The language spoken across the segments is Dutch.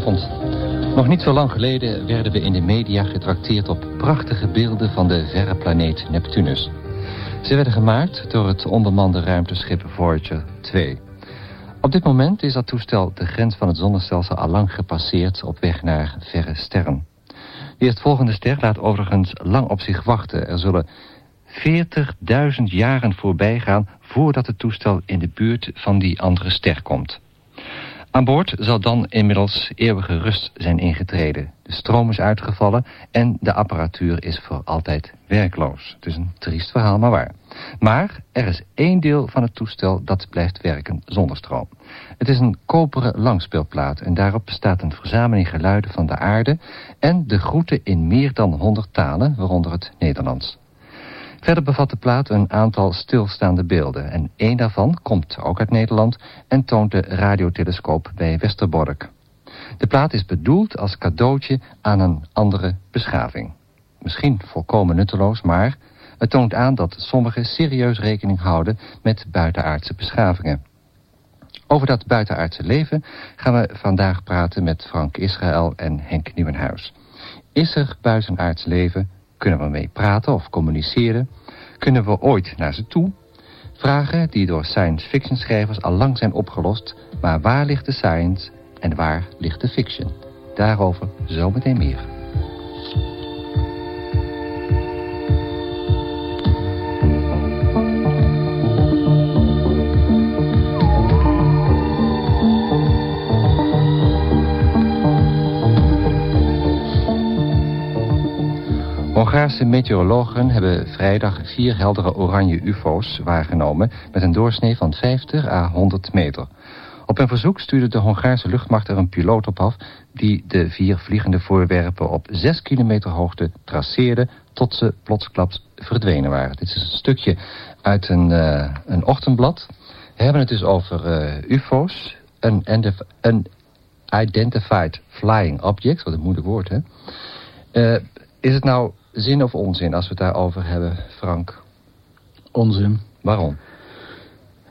Goedenavond. Nog niet zo lang geleden werden we in de media getrakteerd op prachtige beelden van de verre planeet Neptunus. Ze werden gemaakt door het onbemande ruimteschip Voyager 2. Op dit moment is dat toestel de grens van het zonnestelsel al lang gepasseerd op weg naar verre sterren. De eerstvolgende ster laat overigens lang op zich wachten. Er zullen 40.000 jaren voorbij gaan voordat het toestel in de buurt van die andere ster komt. Aan boord zal dan inmiddels eeuwige rust zijn ingetreden. De stroom is uitgevallen en de apparatuur is voor altijd werkloos. Het is een triest verhaal, maar waar. Maar er is één deel van het toestel dat blijft werken zonder stroom. Het is een koperen langspeelplaat en daarop staat een verzameling geluiden van de aarde... en de groeten in meer dan 100 talen, waaronder het Nederlands. Verder bevat de plaat een aantal stilstaande beelden... en één daarvan komt ook uit Nederland... en toont de radiotelescoop bij Westerbork. De plaat is bedoeld als cadeautje aan een andere beschaving. Misschien volkomen nutteloos, maar het toont aan dat sommigen serieus rekening houden met buitenaardse beschavingen. Over dat buitenaardse leven gaan we vandaag praten met Frank Israël en Henk Nieuwenhuis. Is er buitenaards leven? Kunnen we mee praten of communiceren? Kunnen we ooit naar ze toe? Vragen die door science fiction schrijvers al lang zijn opgelost, maar waar ligt de science en waar ligt de fiction? Daarover zometeen meer. Hongaarse meteorologen hebben vrijdag vier heldere oranje ufo's waargenomen... met een doorsnee van 50 à 100 meter. Op een verzoek stuurde de Hongaarse luchtmacht er een piloot op af... die de vier vliegende voorwerpen op 6 kilometer hoogte traceerde... tot ze plotsklaps verdwenen waren. Dit is een stukje uit een, uh, een ochtendblad. We hebben het dus over uh, ufo's, een Unidentified Flying Objects... wat een moeilijk woord, hè? Uh, is het nou zin of onzin als we het daarover hebben, Frank? Onzin. Waarom?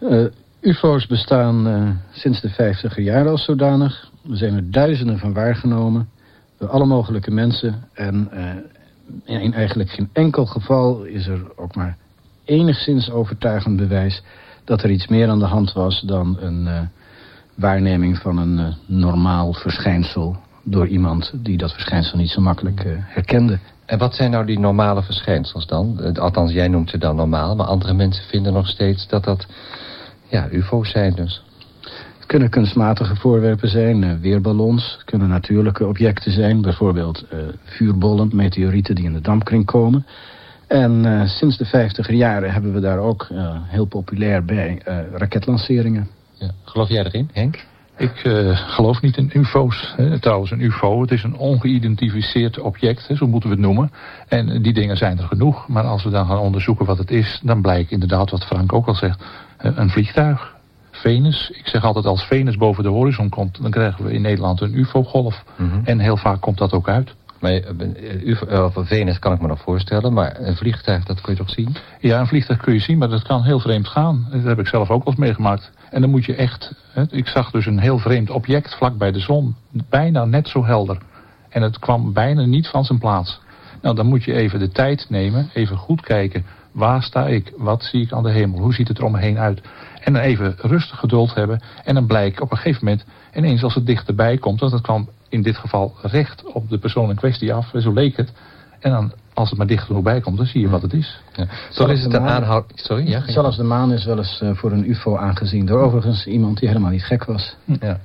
Uh, UFO's bestaan uh, sinds de vijftiger jaren als zodanig. Er zijn er duizenden van waargenomen. Door alle mogelijke mensen. En uh, in eigenlijk geen enkel geval is er ook maar enigszins overtuigend bewijs... dat er iets meer aan de hand was dan een waarneming van een normaal verschijnsel... door iemand die dat verschijnsel niet zo makkelijk herkende. En wat zijn nou die normale verschijnsels dan? Althans, jij noemt ze dan normaal, maar andere mensen vinden nog steeds dat dat ja, ufo's zijn dus. Het kunnen kunstmatige voorwerpen zijn, uh, weerballons. Het kunnen natuurlijke objecten zijn, bijvoorbeeld uh, vuurbollen, meteorieten die in de dampkring komen. En uh, sinds de vijftiger jaren hebben we daar ook heel populair bij raketlanceringen. Ja. Geloof jij erin, Henk? Ik uh, geloof niet in ufo's. Hè. Trouwens, een ufo, het is een ongeïdentificeerd object, hè, zo moeten we het noemen. En die dingen zijn er genoeg. Maar als we dan gaan onderzoeken wat het is, dan blijkt inderdaad wat Frank ook al zegt. Een vliegtuig. Venus. Ik zeg altijd als Venus boven de horizon komt, dan krijgen we in Nederland een ufo-golf. Mm -hmm. En heel vaak komt dat ook uit. Maar uh, Venus kan ik me nog voorstellen, maar een vliegtuig, dat kun je toch zien? Ja, een vliegtuig kun je zien, maar dat kan heel vreemd gaan. Dat heb ik zelf ook wel eens meegemaakt. En dan moet je echt... Hè, ik zag dus een heel vreemd object vlak bij de zon. Bijna net zo helder. En het kwam bijna niet van zijn plaats. Nou, dan moet je even de tijd nemen, even goed kijken. Waar sta ik? Wat zie ik aan de hemel? Hoe ziet het er om me heen uit? En dan even rustig geduld hebben. En dan blijkt op een gegeven moment, ineens als het dichterbij komt... dat het kwam in dit geval recht op de persoon in kwestie af. Zo leek het. En dan, als het maar dicht genoeg bij komt, dan zie je wat het is. Ja. Zo is het een aanhoud... Sorry, ja, Zelfs de maan is wel eens uh, voor een ufo aangezien. Door overigens iemand die helemaal niet gek was. Ja.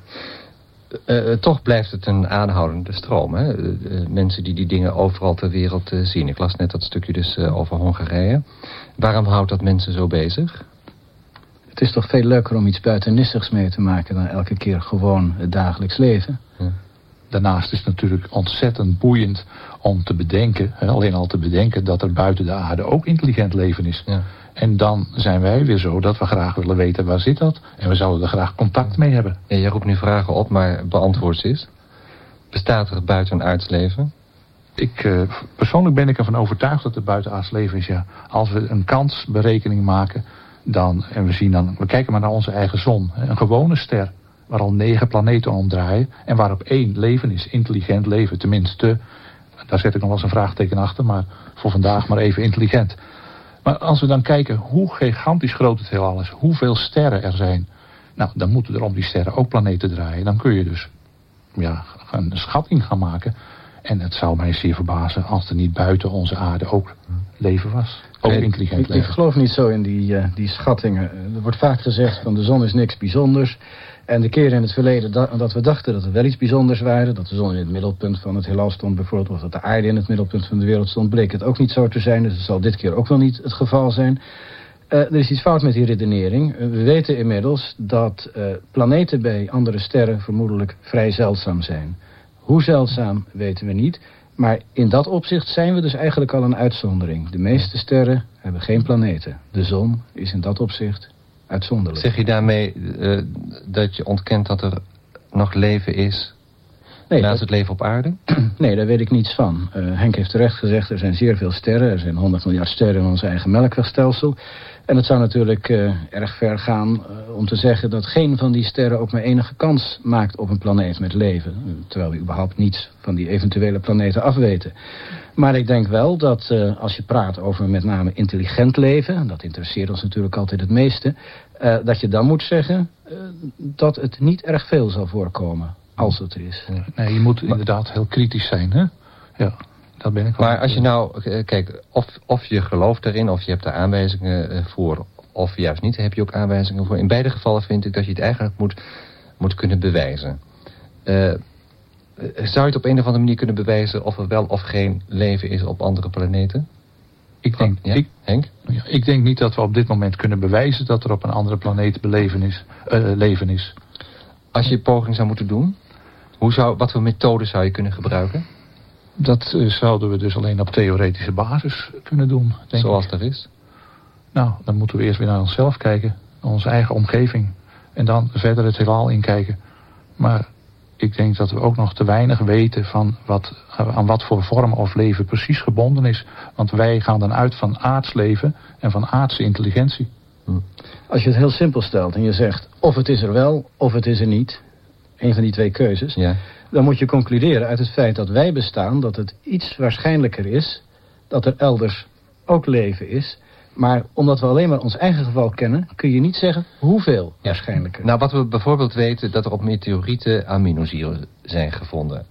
Uh, toch blijft het een aanhoudende stroom. Hè? Uh, mensen die die dingen overal ter wereld zien. Ik las net dat stukje dus over Hongarije. Waarom houdt dat mensen zo bezig? Het is toch veel leuker om iets buitennistigs mee te maken... dan elke keer gewoon het dagelijks leven. Ja. Daarnaast is het natuurlijk ontzettend boeiend om te bedenken... Hè, alleen al te bedenken dat er buiten de aarde ook intelligent leven is. Ja. En dan zijn wij weer zo dat we graag willen weten waar zit dat. En we zouden er graag contact mee hebben. Ja, jij roept nu vragen op, maar beantwoord ze eens. Bestaat er buitenaards leven? Ik, uh, persoonlijk ben ik ervan overtuigd dat er buitenaards leven is, ja. Als we een kansberekening maken, dan, en we zien dan, we kijken maar naar onze eigen zon. Een gewone ster, waar al negen planeten omdraaien en waarop één leven is, intelligent leven, tenminste. Daar zet ik nog wel eens een vraagteken achter, maar voor vandaag maar even intelligent. Maar als we dan kijken hoe gigantisch groot het heelal is, hoeveel sterren er zijn, nou, dan moeten er om die sterren ook planeten draaien. Dan kun je dus ja, een schatting gaan maken. En het zou mij zeer verbazen als er niet buiten onze aarde ook leven was. Ook intelligent ik, leven. Ik geloof niet zo in die, uh, die schattingen. Er wordt vaak gezegd van de zon is niks bijzonders. En de keren in het verleden dat, dat we dachten dat er wel iets bijzonders waren... dat de zon in het middelpunt van het heelal stond bijvoorbeeld... of dat de aarde in het middelpunt van de wereld stond... bleek het ook niet zo te zijn. Dus het zal dit keer ook wel niet het geval zijn. Uh, er is iets fout met die redenering. Uh, we weten inmiddels dat planeten bij andere sterren vermoedelijk vrij zeldzaam zijn. Hoe zeldzaam weten we niet. Maar in dat opzicht zijn we dus eigenlijk al een uitzondering. De meeste sterren hebben geen planeten. De zon is in dat opzicht uitzonderlijk. Zeg je daarmee dat je ontkent dat er nog leven is Nee, Naast het leven op aarde? Nee, daar weet ik niets van. Uh, Henk heeft terecht gezegd, er zijn zeer veel sterren. Er zijn 100 miljard sterren in ons eigen melkwegstelsel. En het zou natuurlijk uh, erg ver gaan uh, om te zeggen dat geen van die sterren ook maar enige kans maakt op een planeet met leven. Terwijl we überhaupt niets van die eventuele planeten afweten. Maar ik denk wel dat als je praat over met name intelligent leven, dat interesseert ons natuurlijk altijd het meeste, dat je dan moet zeggen dat het niet erg veel zal voorkomen als het er is. Nee, je moet inderdaad heel kritisch zijn, hè? Ja, dat ben ik wel. Maar als je nou, kijk, of, of je gelooft erin, of je hebt er aanwijzingen eh, voor, of juist niet, heb je ook aanwijzingen voor. In beide gevallen vind ik dat je het eigenlijk moet, moet kunnen bewijzen. Uh, zou je het op een of andere manier kunnen bewijzen of er wel of geen leven is op andere planeten? Ik denk, ja? ik, Henk? Ja, ik denk niet dat we op dit moment kunnen bewijzen dat er op een andere planeet beleven is, uh, leven is. Als je poging zou moeten doen? Hoe zou, wat voor methode zou je kunnen gebruiken? Dat uh, zouden we dus alleen op theoretische basis kunnen doen. Denk Zoals ik. dat is? Nou, dan moeten we eerst weer naar onszelf kijken. Naar onze eigen omgeving. En dan verder het heelal inkijken. Maar ik denk dat we ook nog te weinig weten van wat, aan wat voor vorm of leven precies gebonden is. Want wij gaan dan uit van aards leven en van aardse intelligentie. Hm. Als je het heel simpel stelt en je zegt of het is er wel of het is er niet een van die twee keuzes... Ja. dan moet je concluderen uit het feit dat wij bestaan... dat het iets waarschijnlijker is dat er elders ook leven is... Maar omdat we alleen maar ons eigen geval kennen... kun je niet zeggen hoeveel waarschijnlijker. Nou, wat we bijvoorbeeld weten... dat er op meteorieten aminozuren zijn gevonden.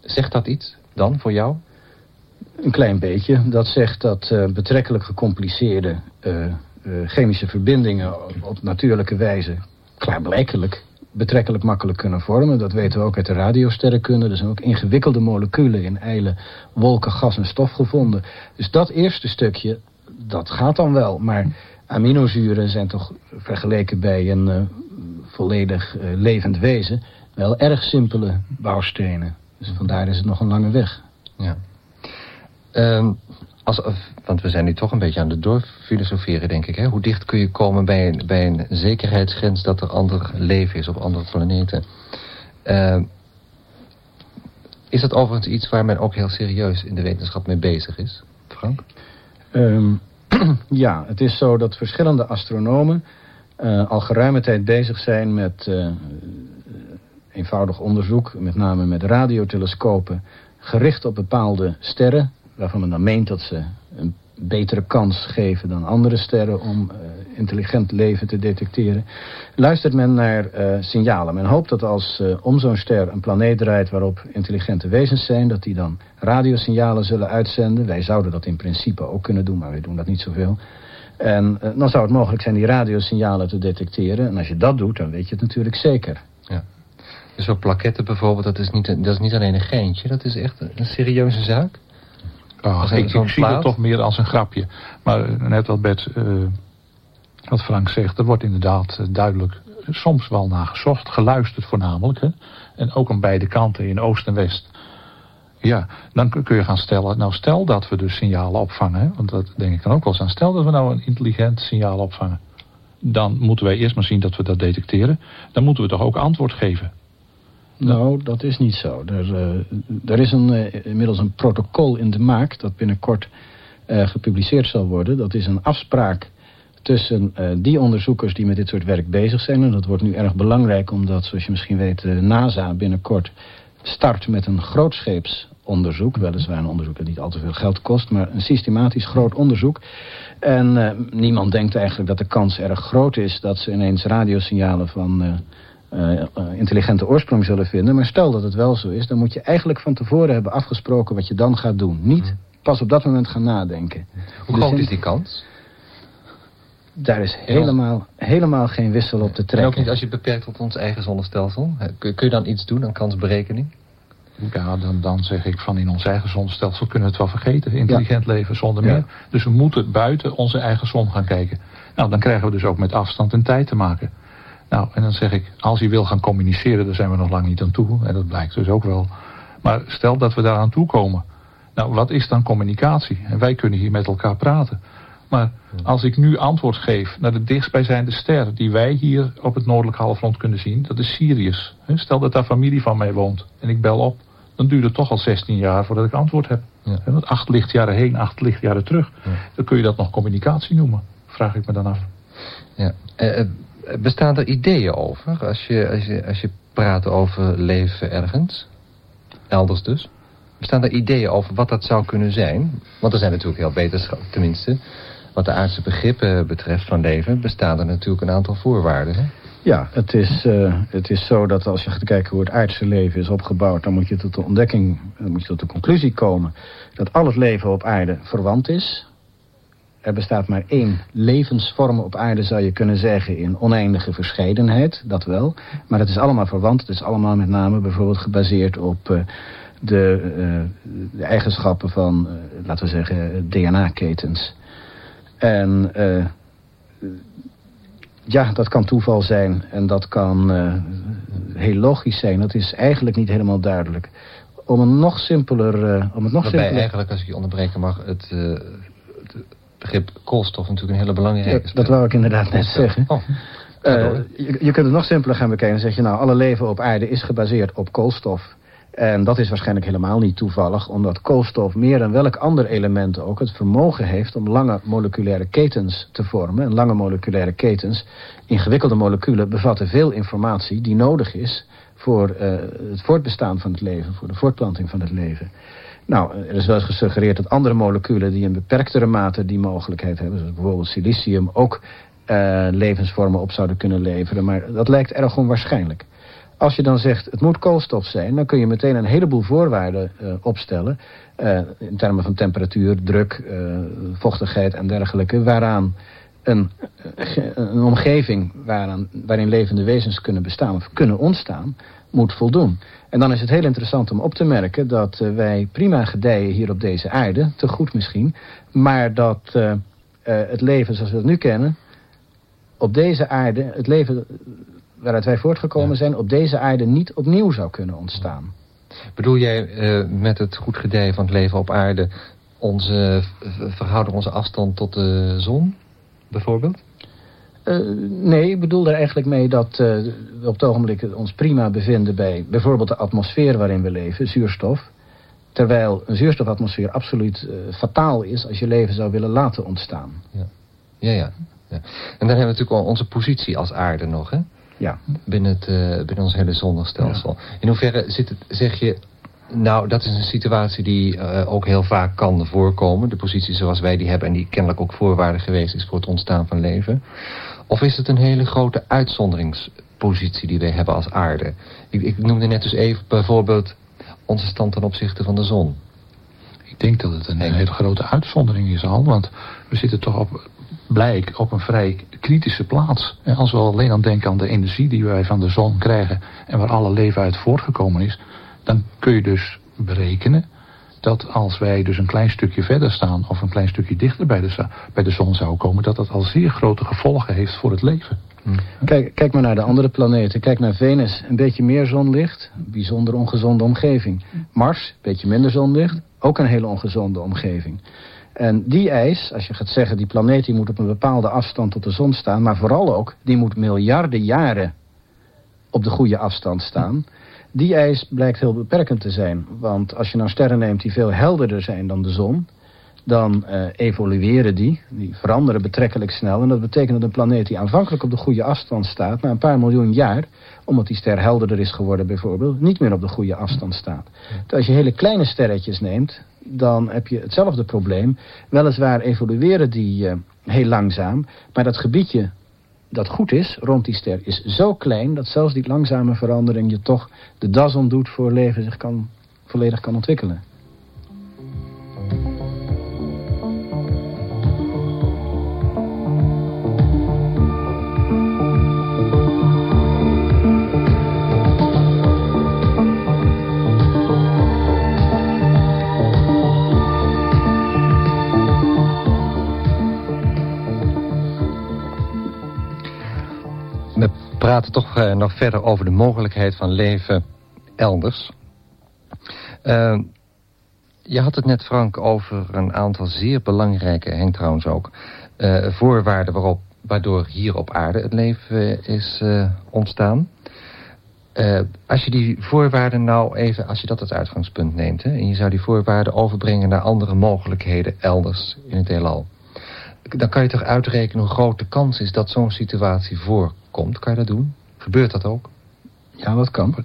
Zegt dat iets dan voor jou? Een klein beetje. Dat zegt dat uh, betrekkelijk gecompliceerde uh, uh, chemische verbindingen... Op, op natuurlijke wijze klaarblijkelijk betrekkelijk makkelijk kunnen vormen. Dat weten we ook uit de radiosterrenkunde. Er zijn ook ingewikkelde moleculen in eilen, wolken, gas en stof gevonden. Dus dat eerste stukje, dat gaat dan wel. Maar aminozuren zijn toch vergeleken bij een uh, volledig uh, levend wezen... wel erg simpele bouwstenen. Dus vandaar is het nog een lange weg. Ja. Um, als, want we zijn nu toch een beetje aan het doorfilosoferen, denk ik. Hè? Hoe dicht kun je komen bij een, bij een zekerheidsgrens dat er ander leven is op andere planeten? Uh, is dat overigens iets waar men ook heel serieus in de wetenschap mee bezig is, Frank? Um, ja, het is zo dat verschillende astronomen uh, al geruime tijd bezig zijn met uh, eenvoudig onderzoek, met name met radiotelescopen, gericht op bepaalde sterren, waarvan men dan meent dat ze een betere kans geven dan andere sterren om uh, intelligent leven te detecteren. Luistert men naar uh, signalen. Men hoopt dat als uh, om zo'n ster een planeet draait waarop intelligente wezens zijn, dat die dan radiosignalen zullen uitzenden. Wij zouden dat in principe ook kunnen doen, maar wij doen dat niet zoveel. En dan zou het mogelijk zijn die radiosignalen te detecteren. En als je dat doet, dan weet je het natuurlijk zeker. Ja. Dus zo'n plaketten bijvoorbeeld, dat is, niet, dat is niet alleen een geintje, dat is echt een serieuze zaak? Oh, ik, ik zie het toch meer als een grapje. Maar eh, net wat Bert, uh, wat Frank zegt, er wordt inderdaad uh, duidelijk soms wel naar gezocht, geluisterd voornamelijk. Hè? En ook aan beide kanten, in oost en west. Ja, dan kun je gaan stellen, nou stel dat we dus signalen opvangen, hè? want dat denk ik dan ook wel eens aan. Stel dat we nou een intelligent signaal opvangen. Dan moeten wij eerst maar zien dat we dat detecteren. Dan moeten we toch ook antwoord geven. Nou, dat is niet zo. Er, uh, er is een, uh, inmiddels een protocol in de maak... dat binnenkort uh, gepubliceerd zal worden. Dat is een afspraak tussen die onderzoekers die met dit soort werk bezig zijn. En dat wordt nu erg belangrijk omdat, zoals je misschien weet, NASA binnenkort start met een grootscheeps onderzoek. Weliswaar een onderzoek dat niet al te veel geld kost, maar een systematisch groot onderzoek. En niemand denkt eigenlijk dat de kans erg groot is dat ze ineens radiosignalen van uh, uh, intelligente oorsprong zullen vinden. Maar stel dat het wel zo is, dan moet je eigenlijk van tevoren hebben afgesproken wat je dan gaat doen. Niet pas op dat moment gaan nadenken. Hoe groot is die kans? Daar is helemaal, helemaal geen wissel op te trekken. En ook niet als je beperkt tot ons eigen zonnestelsel? Kun je dan iets doen aan kansberekening? Ja, dan, dan zeg ik van in ons eigen zonnestelsel kunnen we het wel vergeten. Intelligent leven zonder meer. Dus we moeten buiten onze eigen zon gaan kijken. Nou, dan krijgen we dus ook met afstand en tijd te maken. Nou, en dan zeg ik, als je wil gaan communiceren, daar zijn we nog lang niet aan toe. En dat blijkt dus ook wel. Maar stel dat we daaraan toe komen. Nou, wat is dan communicatie? En wij kunnen hier met elkaar praten. Maar als ik nu antwoord geef naar de dichtstbijzijnde ster... die wij hier op het noordelijk halfrond kunnen zien, dat is Sirius. Stel dat daar familie van mij woont en ik bel op dan duurt het toch al 16 jaar voordat ik antwoord heb. Ja. Want acht lichtjaren heen, acht lichtjaren terug. Dan kun je dat nog communicatie noemen, vraag ik me dan af. Ja. Eh, eh, bestaan er ideeën over als je, als, je, als je praat over leven ergens? Elders dus? Bestaan er ideeën over wat dat zou kunnen zijn? Want er zijn natuurlijk heel beter, tenminste, wat de aardse begrippen betreft van leven, bestaan er natuurlijk een aantal voorwaarden. Hè? Ja, het is, uh, het is zo dat als je gaat kijken hoe het aardse leven is opgebouwd... dan moet je tot de ontdekking, dan moet je tot de conclusie komen... dat al het leven op aarde verwant is. Er bestaat maar één levensvorm op aarde, zou je kunnen zeggen... in oneindige verscheidenheid, dat wel. Maar het is allemaal verwant. Het is allemaal met name bijvoorbeeld gebaseerd op... Uh, de, uh, de, eigenschappen van, laten we zeggen, DNA-ketens. En ja, dat kan toeval zijn en dat kan heel logisch zijn. Dat is eigenlijk niet helemaal duidelijk. Om een nog simpeler... Uh, om het nog Waarbij simpeler... eigenlijk, als ik je onderbreken mag, het, uh, het begrip koolstof natuurlijk een hele belangrijke dat wou ik inderdaad net zeggen. Oh. Je, je, kunt het nog simpeler gaan bekijken. Dan zeg je nou, alle leven op aarde is gebaseerd op koolstof. En dat is waarschijnlijk helemaal niet toevallig, omdat koolstof meer dan welk ander element ook het vermogen heeft om lange moleculaire ketens te vormen. En lange moleculaire ketens, ingewikkelde moleculen, bevatten veel informatie die nodig is voor uh, het voortbestaan van het leven, voor de voortplanting van het leven. Nou, er is wel eens gesuggereerd dat andere moleculen die in beperktere mate die mogelijkheid hebben, zoals bijvoorbeeld silicium, ook uh, levensvormen op zouden kunnen leveren. Maar dat lijkt erg onwaarschijnlijk. Als je dan zegt, het moet koolstof zijn... dan kun je meteen een heleboel voorwaarden uh, opstellen... Uh, in termen van temperatuur, druk, vochtigheid en dergelijke... waaraan een, een omgeving waaraan, waarin levende wezens kunnen bestaan... of kunnen ontstaan, moet voldoen. En dan is het heel interessant om op te merken... dat wij prima gedijen hier op deze aarde, te goed misschien... maar dat het leven zoals we het nu kennen... op deze aarde, het leven waaruit wij voortgekomen zijn... op deze aarde niet opnieuw zou kunnen ontstaan. Bedoel jij met het goed gedijen van het leven op aarde... onze verhouden onze afstand tot de zon, bijvoorbeeld? Uh, nee, ik bedoel er eigenlijk mee dat uh, we op het ogenblik ons prima bevinden... bij bijvoorbeeld de atmosfeer waarin we leven, zuurstof... Terwijl een zuurstofatmosfeer absoluut fataal is als je leven zou willen laten ontstaan. Ja, ja, ja. ja. En dan hebben we natuurlijk al onze positie als aarde nog, hè? Ja. Binnen, het, binnen ons hele zonnestelsel. In hoeverre zit het, zeg je... Nou, dat is een situatie die uh, ook heel vaak kan voorkomen. De positie zoals wij die hebben... en die kennelijk ook voorwaarde geweest is voor het ontstaan van leven. Of is het een hele grote uitzonderingspositie die wij hebben als aarde? Ik, ik noemde net dus even bijvoorbeeld onze stand ten opzichte van de zon. Ik denk dat het een hele grote uitzondering is al. Want we zitten toch op blijk op een vrij kritische plaats. En als we alleen aan denken aan de energie die wij van de zon krijgen... en waar alle leven uit voortgekomen is... dan kun je dus berekenen dat als wij dus een klein stukje verder staan... of een klein stukje dichter bij de, bij de zon zouden komen... dat dat al zeer grote gevolgen heeft voor het leven. Hmm. Kijk, kijk maar naar de andere planeten. Kijk naar Venus, een beetje meer zonlicht. Bijzonder ongezonde omgeving. Mars, een beetje minder zonlicht. Ook een hele ongezonde omgeving. En die eis, als je gaat zeggen, die planeet die moet op een bepaalde afstand tot de zon staan... maar vooral ook, die moet miljarden jaren op de goede afstand staan... die eis blijkt heel beperkend te zijn. Want als je nou sterren neemt die veel helderder zijn dan de zon... dan uh, evolueren die. Die veranderen betrekkelijk snel. En dat betekent dat een planeet die aanvankelijk op de goede afstand staat... na een paar miljoen jaar, omdat die ster helderder is geworden bijvoorbeeld... niet meer op de goede afstand staat. Dus als je hele kleine sterretjes neemt, dan heb je hetzelfde probleem. Weliswaar evolueren die uh, heel langzaam, maar dat gebiedje dat goed is rond die ster is zo klein... dat zelfs die langzame verandering je toch de das ontdoet voor leven zich kan, volledig kan ontwikkelen. Praten toch uh, nog verder over de mogelijkheid van leven elders. Uh, je had het net, Frank, over een aantal zeer belangrijke, Henk trouwens ook... Uh, voorwaarden waarop, waardoor hier op aarde het leven is ontstaan. als je die voorwaarden nou even, als je dat als uitgangspunt neemt... Hè, en je zou die voorwaarden overbrengen naar andere mogelijkheden elders in het heelal... dan kan je toch uitrekenen hoe groot de kans is dat zo'n situatie voorkomt komt, kan je dat doen? Gebeurt dat ook? Ja, dat kan.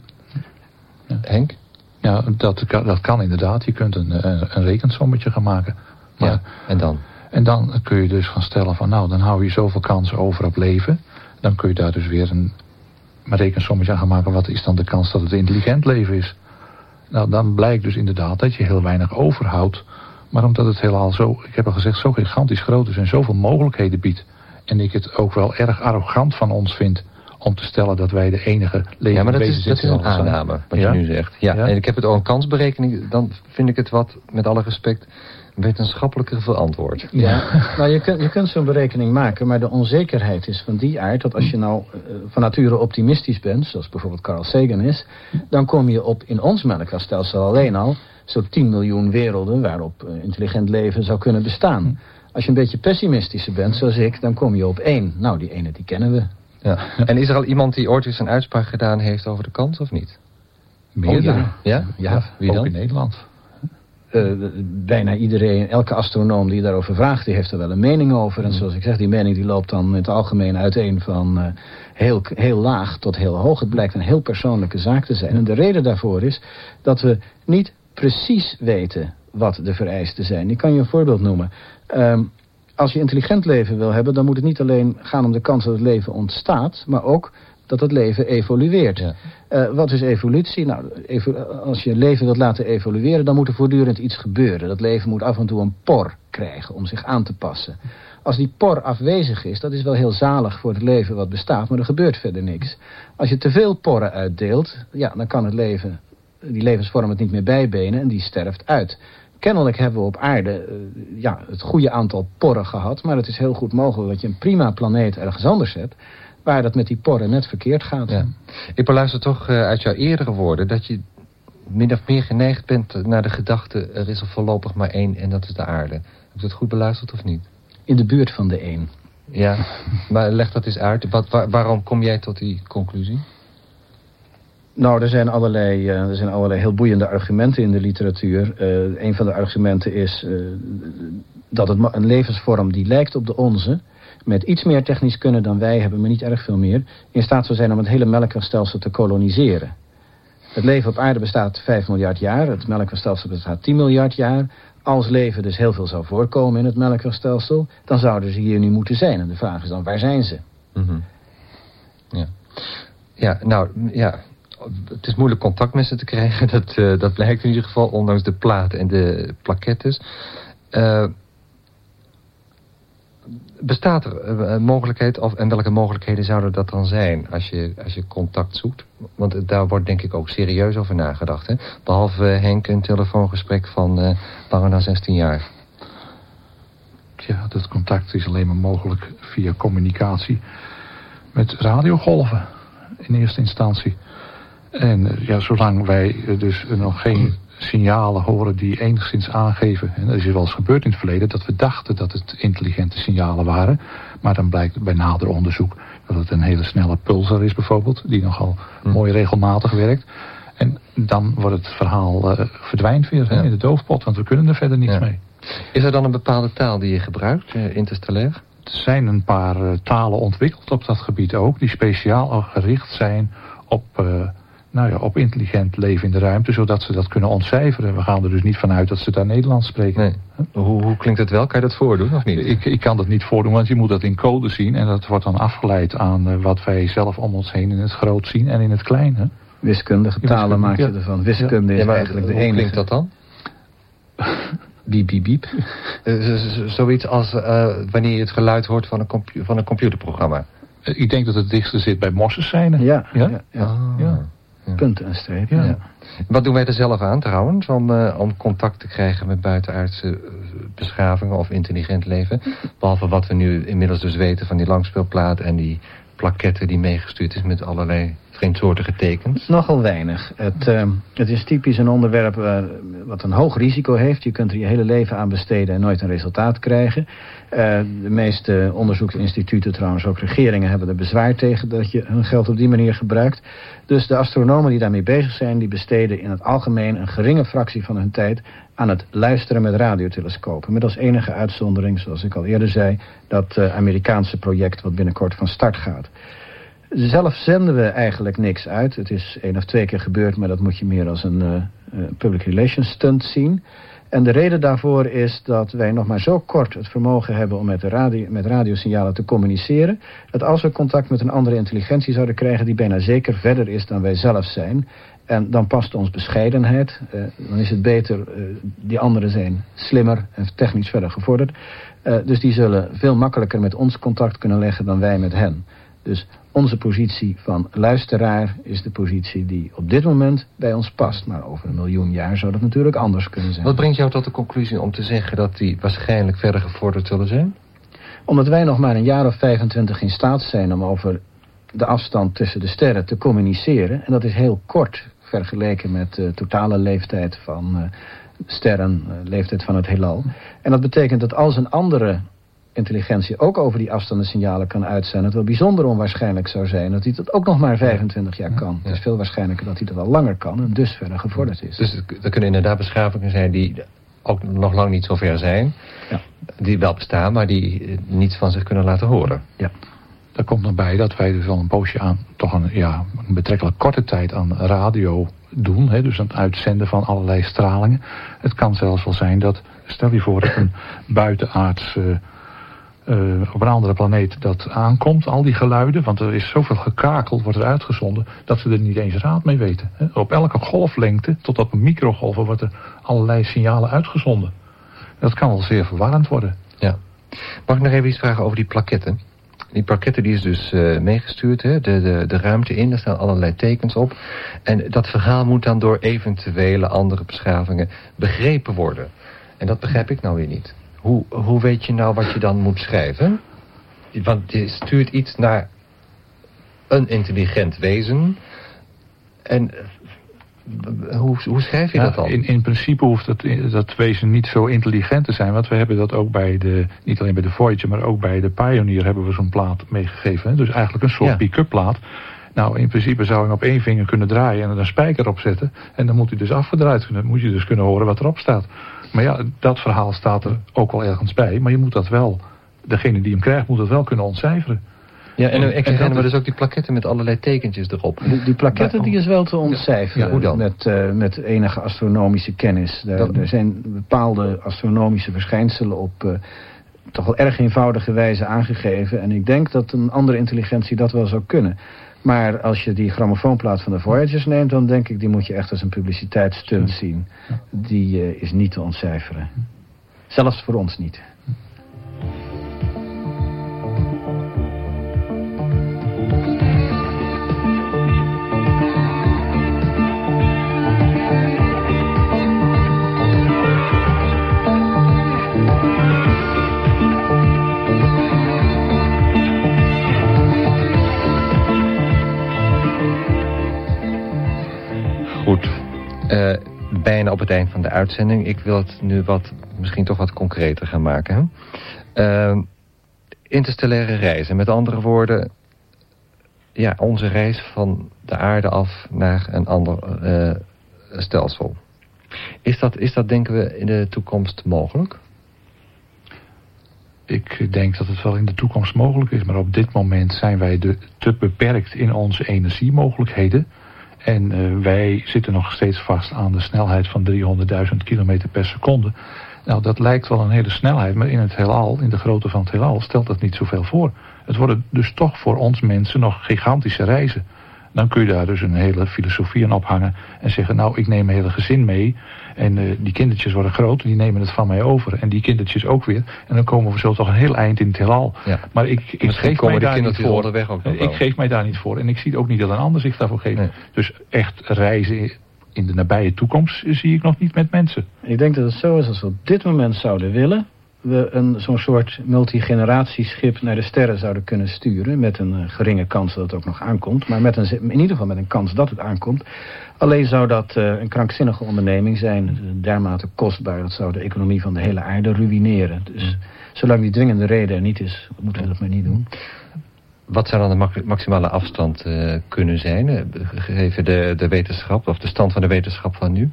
Ja. Henk? Ja, dat, dat kan inderdaad. Je kunt een, een rekensommetje gaan maken. Maar, ja, en dan? En dan kun je dus gaan stellen van nou, dan hou je zoveel kansen over op leven. Dan kun je daar dus weer een, een rekensommetje aan gaan maken. Wat is dan de kans dat het intelligent leven is? Nou, dan blijkt dus inderdaad dat je heel weinig overhoudt. Maar omdat het helemaal zo, ik heb al gezegd, zo gigantisch groot is en zoveel mogelijkheden biedt en ik het ook wel erg arrogant van ons vind om te stellen dat wij de enige levende Ja, maar dat is, dat is een aanname, wat je nu zegt. Ja, en ik heb het over een kansberekening, dan vind ik het wat, met alle respect, wetenschappelijker verantwoord. Ja, nou je kunt, je kunt zo'n berekening maken, maar de onzekerheid is van die aard... dat als je nou uh, van nature optimistisch bent, zoals bijvoorbeeld Carl Sagan is... dan kom je op in ons melkwegstelsel alleen al zo'n 10 miljoen werelden... waarop uh, intelligent leven zou kunnen bestaan... Als je een beetje pessimistischer bent, zoals ik, dan kom je op één. Nou, die ene, die kennen we. Ja. En is er al iemand die ooit eens een uitspraak gedaan heeft over de kans, of niet? Meerdere. Oh, ja. ja? wie dan? Ook in Nederland. Uh, bijna iedereen, elke astronoom die daarover vraagt, die heeft er wel een mening over. En mm. zoals ik zeg, die mening die loopt dan in het algemeen uiteen van uh, heel, heel laag tot heel hoog. Het blijkt een heel persoonlijke zaak te zijn. En de reden daarvoor is dat we niet precies weten wat de vereisten zijn. Ik kan je een voorbeeld noemen. Um, als je intelligent leven wil hebben, dan moet het niet alleen gaan om de kans dat het leven ontstaat, maar ook dat het leven evolueert. Ja. Uh, wat is evolutie? Nou, als je leven wilt laten evolueren, dan moet er voortdurend iets gebeuren. Dat leven moet af en toe een por krijgen om zich aan te passen. Als die por afwezig is, dat is wel heel zalig voor het leven wat bestaat, maar er gebeurt verder niks. Als je te veel porren uitdeelt, ja, dan kan het leven, die levensvorm het niet meer bijbenen en die sterft uit. Kennelijk hebben we op aarde uh, ja, het goede aantal porren gehad. Maar het is heel goed mogelijk dat je een prima planeet ergens anders hebt. Waar dat met die porren net verkeerd gaat. Ja. Ik beluister toch uh, uit jouw eerdere woorden dat je min of meer geneigd bent naar de gedachte... er is er voorlopig maar één en dat is de aarde. Heb je dat goed beluisterd of niet? In de buurt van de één. Ja, maar leg dat eens uit. Wat, waar, waarom kom jij tot die conclusie? Nou, er zijn, allerlei, uh, er zijn allerlei heel boeiende argumenten in de literatuur. Uh, een van de argumenten is uh, dat het een levensvorm die lijkt op de onze... met iets meer technisch kunnen dan wij hebben, maar niet erg veel meer... in staat zou zijn om het hele melkwegstelsel te koloniseren. Het leven op aarde bestaat 5 miljard jaar. Het melkwegstelsel bestaat 10 miljard jaar. Als leven dus heel veel zou voorkomen in het melkwegstelsel... dan zouden ze hier nu moeten zijn. En de vraag is dan, waar zijn ze? -hmm. Ja. Ja, nou, ja, het is moeilijk contact met ze te krijgen. Dat, uh, dat blijkt in ieder geval, ondanks de platen en de plaquettes. Uh, bestaat er een mogelijkheid, of, en welke mogelijkheden zouden dat dan zijn als je, als je contact zoekt? Want daar wordt denk ik ook serieus over nagedacht. Hè? Behalve Henk een telefoongesprek van langer dan 16 jaar. Ja, dat contact is alleen maar mogelijk via communicatie met radiogolven in eerste instantie. En eh, ja, zolang wij eh, dus nog geen signalen horen die enigszins aangeven... en dat is wel eens gebeurd in het verleden... dat we dachten dat het intelligente signalen waren... maar dan blijkt bij nader onderzoek dat het een hele snelle pulsar is bijvoorbeeld... die nogal hm. mooi regelmatig werkt... En dan wordt het verhaal uh, verdwijnt weer hè, in de doofpot, want we kunnen er verder niets mee. Is er dan een bepaalde taal die je gebruikt, uh, interstellair? Er zijn een paar uh, talen ontwikkeld op dat gebied ook, die speciaal gericht zijn op, nou ja, op intelligent leven in de ruimte, zodat ze dat kunnen ontcijferen. We gaan er dus niet vanuit dat ze daar Nederlands spreken. Nee. Hoe, hoe, klinkt het wel? Kan je dat voordoen of niet? Ik, ik kan dat niet voordoen, want je moet dat in code zien en dat wordt dan afgeleid aan wat wij zelf om ons heen in het groot zien en in het klein. Hè? Wiskundige talen maak je ervan. Wiskunde is eigenlijk de enige. Hoe klinkt dat dan? Biep, biep, biep. Zoiets als uh, wanneer je het geluid hoort van een, van een computerprogramma. Ik denk dat het dichtste zit bij Morsenzijnen. Ja, ja? ja, ja. Ah, ja. En. Wat doen wij er zelf aan trouwens, om, uh, om contact te krijgen met buitenaardse beschavingen of intelligent leven? Behalve wat we nu inmiddels dus weten van die langspeelplaat en die plaketten die meegestuurd is met allerlei vreemdsoortige tekens? Nogal weinig. Het, uh, het is typisch een onderwerp uh, wat een hoog risico heeft. Je kunt er je hele leven aan besteden en nooit een resultaat krijgen. Uh, de meeste onderzoeksinstituten, trouwens ook regeringen, hebben er bezwaar tegen dat je hun geld op die manier gebruikt. Dus de astronomen die daarmee bezig zijn, die besteden in het algemeen een geringe fractie van hun tijd aan het luisteren met radiotelescopen. Met als enige uitzondering, zoals ik al eerder zei, dat Amerikaanse project wat binnenkort van start gaat. Zelf zenden we eigenlijk niks uit. Het is één of twee keer gebeurd, maar dat moet je meer als een uh, public relations stunt zien. En de reden daarvoor is dat wij nog maar zo kort het vermogen hebben om met, de radio, met radiosignalen te communiceren. Dat als we contact met een andere intelligentie zouden krijgen die bijna zeker verder is dan wij zelf zijn. En dan past ons bescheidenheid. Uh, dan is het beter, uh, die anderen zijn slimmer en technisch verder gevorderd. Uh, dus die zullen veel makkelijker met ons contact kunnen leggen dan wij met hen. Dus onze positie van luisteraar is de positie die op dit moment bij ons past. Maar over een miljoen jaar zou dat natuurlijk anders kunnen zijn. Wat brengt jou tot de conclusie om te zeggen dat die waarschijnlijk verder gevorderd zullen zijn? Omdat wij nog maar een jaar of 25 in staat zijn om over de afstand tussen de sterren te communiceren. En dat is heel kort vergeleken met de totale leeftijd van uh, sterren, uh, leeftijd van het heelal. En dat betekent dat als een andere intelligentie ook over die afstandssignalen kan uitzenden... het wel bijzonder onwaarschijnlijk zou zijn dat hij dat ook nog maar 25 jaar kan. Het is veel waarschijnlijker dat hij dat al langer kan en dus verder gevorderd is. Dus er kunnen inderdaad beschavingen zijn die ook nog lang niet zo ver zijn... Ja. die wel bestaan, maar die niets van zich kunnen laten horen. Ja. Daar komt nog bij dat wij dus al een poosje aan... toch een, ja, een betrekkelijk korte tijd aan radio doen. Hè, dus aan het uitzenden van allerlei stralingen. Het kan zelfs wel zijn dat, stel je voor dat een buitenaards... Uh, op een andere planeet dat aankomt, al die geluiden, want er is zoveel gekakel, wordt er uitgezonden, dat ze er niet eens raad mee weten. Hè. Op elke golflengte, tot op een microgolven, wordt er allerlei signalen uitgezonden. Dat kan wel zeer verwarrend worden. Ja. Mag ik nog even iets vragen over die plaketten? Die plaketten die is dus uh, meegestuurd, hè? De, de, de ruimte in, daar staan allerlei tekens op. En dat verhaal moet dan door eventuele andere beschavingen begrepen worden. En dat begrijp ik nou weer niet. Hoe, hoe weet je nou wat je dan moet schrijven? Want je stuurt iets naar een intelligent wezen. En eh, hoe, hoe schrijf je dat dan? In, in principe hoeft dat, dat wezen niet zo intelligent te zijn. Want we hebben dat ook bij de, niet alleen bij de Voyager, maar ook bij de Pioneer hebben we zo'n plaat meegegeven. Hè? Dus eigenlijk een soort ja. pick-up plaat. Nou, in principe zou je hem op één vinger kunnen draaien en er een spijker op zetten. En dan moet hij dus afgedraaid kunnen. Dan moet je dus kunnen horen wat erop staat. Maar ja, dat verhaal staat er ook wel ergens bij. Maar je moet dat wel, degene die hem krijgt, moet dat wel kunnen ontcijferen. Ja, en, ik herinner me dus ook die plaketten met allerlei tekentjes erop. Die, die plaketten die is wel te ontcijferen. Ja, hoe dan? Met, uh, met enige astronomische kennis. Er, er, zijn bepaalde astronomische verschijnselen op uh, toch wel erg eenvoudige wijze aangegeven. En ik denk dat een andere intelligentie dat wel zou kunnen. Maar als je die grammofoonplaat van de Voyagers neemt... dan denk ik, die moet je echt als een publiciteitsstunt zien. Die uh, is niet te ontcijferen. Zelfs voor ons niet. Op het eind van de uitzending. Ik wil het nu wat, misschien toch wat concreter gaan maken. Uh, interstellaire reizen. Met andere woorden, ja, onze reis van de aarde af naar een ander uh, stelsel. Is dat, is dat, denken we, in de toekomst mogelijk? Ik denk dat het wel in de toekomst mogelijk is. Maar op dit moment zijn wij te beperkt in onze energiemogelijkheden. En uh, wij zitten nog steeds vast aan de snelheid van 300.000 km per seconde. Nou, dat lijkt wel een hele snelheid, maar in het heelal, in de grootte van het heelal, stelt dat niet zoveel voor. Het worden dus toch voor ons mensen nog gigantische reizen. Dan kun je daar dus een hele filosofie aan ophangen en zeggen, nou, ik neem mijn hele gezin mee. En uh, die kindertjes worden groot, die nemen het van mij over. En die kindertjes ook weer. En dan komen we zo toch een heel eind in het heelal. Ja. Maar ik, ik geef mij daar niet voor. Weg ook nog ik wel. geef mij daar niet voor. En ik zie ook niet dat een ander zich daarvoor geeft. Nee. Dus echt reizen in de nabije toekomst zie ik nog niet met mensen. Ik denk dat het zo is als we op dit moment zouden willen... we een zo'n soort multigeneratieschip naar de sterren zouden kunnen sturen... met een uh, geringe kans dat het ook nog aankomt. Maar met een, in ieder geval met een kans dat het aankomt. Alleen zou dat uh, een krankzinnige onderneming zijn. Dermate kostbaar. Dat zou de economie van de hele aarde ruïneren. Dus zolang die dwingende reden er niet is, moeten we dat maar niet doen. Wat zou dan de maximale afstand uh, kunnen zijn, uh, gegeven de, de wetenschap, of de stand van de wetenschap van nu?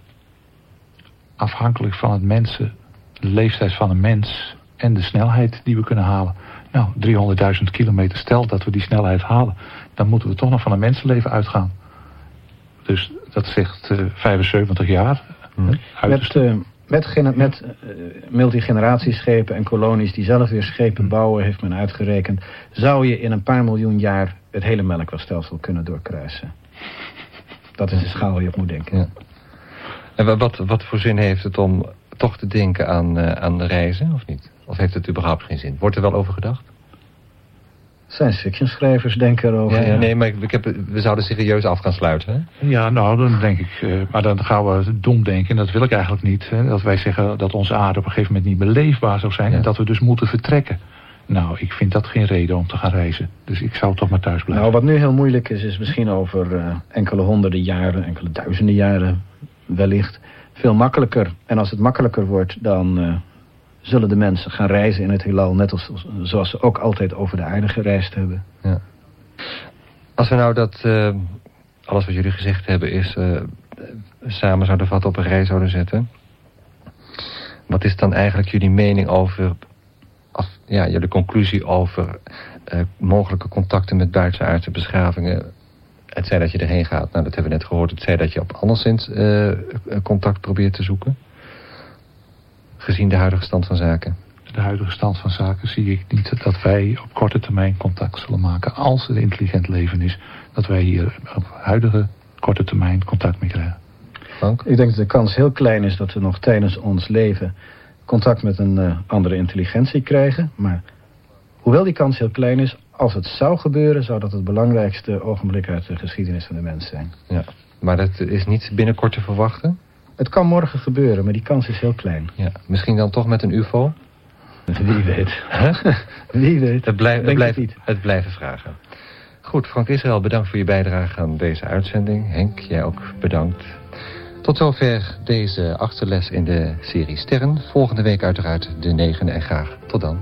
Afhankelijk van het mensen, de leeftijd van een mens en de snelheid die we kunnen halen. Nou, 300.000 kilometer, stel dat we die snelheid halen, dan moeten we toch nog van een mensenleven uitgaan. Dus dat zegt uh, 75 jaar. Hmm. Met, uh, met, met uh, multigeneratieschepen en kolonies die zelf weer schepen bouwen, heeft men uitgerekend, zou je in een paar miljoen jaar het hele melkwegstelsel kunnen doorkruisen. Dat is de schaal waar je op moet denken. Ja. En wat, wat voor zin heeft het om toch te denken aan, uh, aan reizen, of niet? Of heeft het überhaupt geen zin? Wordt er wel over gedacht? Science fiction schrijvers denken erover. Ja, ja, nee, maar ik, ik heb, we zouden serieus af gaan sluiten. Hè? Ja, nou, dan denk ik... Uh, maar dan gaan we dom denken. En dat wil ik eigenlijk niet. Hè, dat wij zeggen dat onze aarde op een gegeven moment niet meer leefbaar zou zijn. Ja. En dat we dus moeten vertrekken. Nou, ik vind dat geen reden om te gaan reizen. Dus ik zou toch maar thuis blijven. Nou, wat nu heel moeilijk is, is misschien over uh, enkele honderden jaren, enkele duizenden jaren wellicht, veel makkelijker. En als het makkelijker wordt, dan uh, zullen de mensen gaan reizen in het heelal, net als, zoals ze ook altijd over de aarde gereisd hebben. Ja. Als we nou dat, uh, alles wat jullie gezegd hebben, is uh, samen zouden vatten op een rij zouden zetten. Wat is dan eigenlijk jullie mening over, af, ja, jullie conclusie over mogelijke contacten met buitenaardse beschavingen? Het zij dat je erheen gaat, nou dat hebben we net gehoord. Het zij dat je op anderszins uh, contact probeert te zoeken. Gezien de huidige stand van zaken. De huidige stand van zaken zie ik niet dat wij op korte termijn contact zullen maken. Als er intelligent leven is, dat wij hier op huidige korte termijn contact mee krijgen. Frank? Ik denk dat de kans heel klein is dat we nog tijdens ons leven contact met een uh, andere intelligentie krijgen. Maar hoewel die kans heel klein is, als het zou gebeuren, zou dat het belangrijkste ogenblik uit de geschiedenis van de mens zijn. Ja, maar dat is niet binnenkort te verwachten? Het kan morgen gebeuren, maar die kans is heel klein. Ja, misschien dan toch met een ufo? Wie weet. Wie weet. Het, blijf, het, blijf, het, het blijven vragen. Goed, Frank Israël, bedankt voor je bijdrage aan deze uitzending. Henk, jij ook bedankt. Tot zover deze achtste les in de serie Sterren. Volgende week uiteraard de negende en graag tot dan.